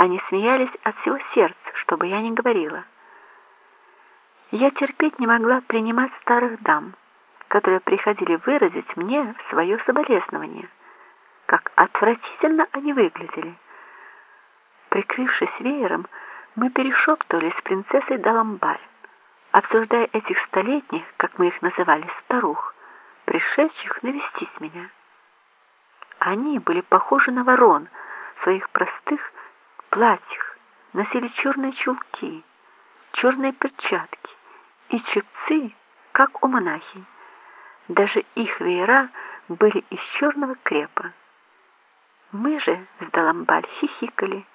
Они смеялись от всего сердца, чтобы я не говорила. Я терпеть не могла принимать старых дам, которые приходили выразить мне свое соболезнование, как отвратительно они выглядели. Прикрывшись веером, мы перешептывались с принцессой Даламбаль, обсуждая этих столетних, как мы их называли, старух, пришедших навестить меня. Они были похожи на ворон в своих простых платьях, носили черные чулки, черные перчатки и чепцы, как у монахинь. Даже их веера были из черного крепа. Мы же с Даламбаль хихикали,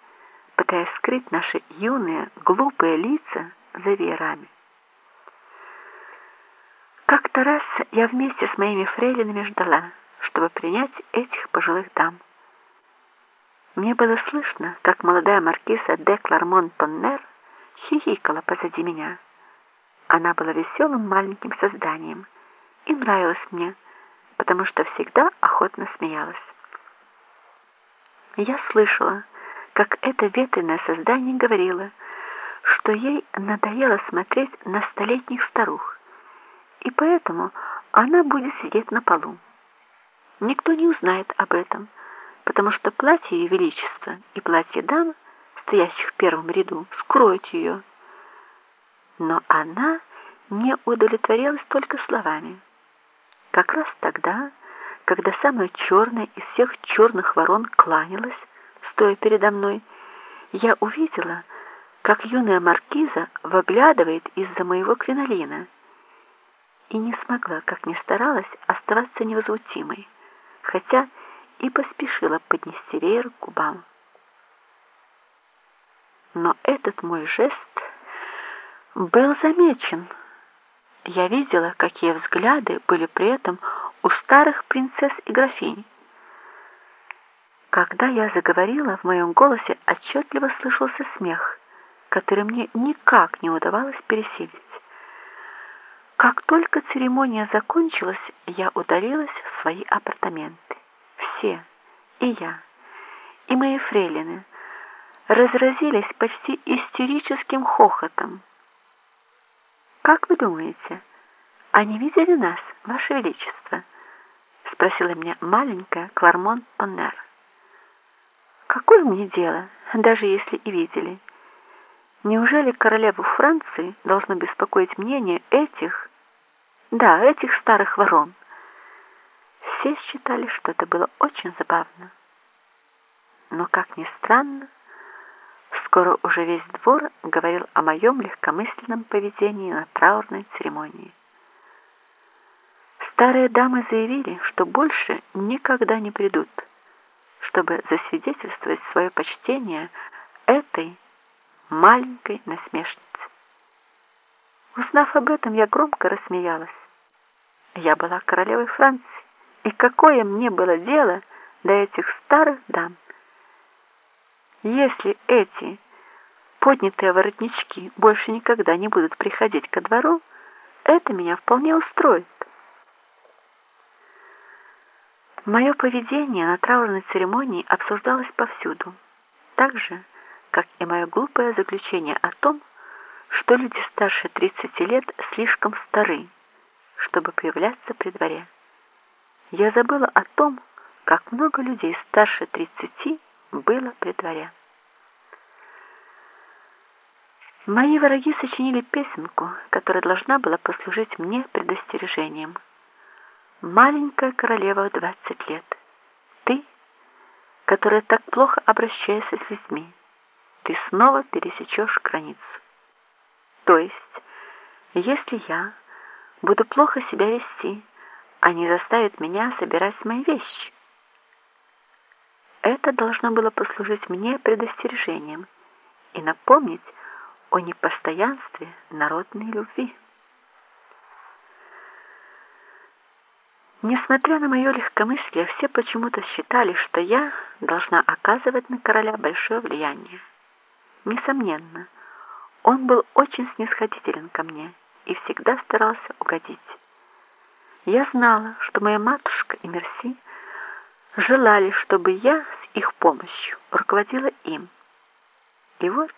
пытаясь скрыть наши юные, глупые лица за веерами. Как-то раз я вместе с моими фрейлинами ждала, чтобы принять этих пожилых дам. Мне было слышно, как молодая маркиза де Клармон-Тоннер хихикала позади меня. Она была веселым маленьким созданием и нравилась мне, потому что всегда охотно смеялась. Я слышала, как это ветреное создание говорило, что ей надоело смотреть на столетних старух, и поэтому она будет сидеть на полу. Никто не узнает об этом, потому что платье Ее Величества и платье дам, стоящих в первом ряду, скроют ее. Но она не удовлетворилась только словами. Как раз тогда, когда самая черная из всех черных ворон кланялась, стоя передо мной, я увидела, как юная маркиза выглядывает из-за моего кринолина и не смогла, как ни старалась, оставаться невозмутимой, хотя и поспешила поднести веер к губам. Но этот мой жест был замечен. Я видела, какие взгляды были при этом у старых принцесс и графинь. Когда я заговорила, в моем голосе отчетливо слышался смех, который мне никак не удавалось пересилить. Как только церемония закончилась, я удалилась в свои апартаменты. Все, и я, и мои фрейлины, разразились почти истерическим хохотом. «Как вы думаете, они видели нас, Ваше Величество?» — спросила меня маленькая Клармон Поннер. «Какое мне дело, даже если и видели?» Неужели королеву Франции должно беспокоить мнение этих, да, этих старых ворон? Все считали, что это было очень забавно. Но, как ни странно, скоро уже весь двор говорил о моем легкомысленном поведении на траурной церемонии. Старые дамы заявили, что больше никогда не придут, чтобы засвидетельствовать свое почтение этой маленькой насмешницы. Узнав об этом, я громко рассмеялась. Я была королевой Франции, и какое мне было дело до этих старых дам? Если эти поднятые воротнички больше никогда не будут приходить ко двору, это меня вполне устроит. Мое поведение на траурной церемонии обсуждалось повсюду, так же, как и мое глупое заключение о том, что люди старше 30 лет слишком стары, чтобы появляться при дворе. Я забыла о том, как много людей старше 30 было при дворе. Мои враги сочинили песенку, которая должна была послужить мне предостережением. «Маленькая королева в 20 лет, ты, которая так плохо обращаешься с людьми, ты снова пересечешь границу. То есть, если я буду плохо себя вести, они заставят меня собирать мои вещи. Это должно было послужить мне предостережением и напомнить о непостоянстве народной любви. Несмотря на мое легкомыслие, все почему-то считали, что я должна оказывать на короля большое влияние. Несомненно, он был очень снисходителен ко мне и всегда старался угодить. Я знала, что моя матушка и Мерси желали, чтобы я с их помощью руководила им. И вот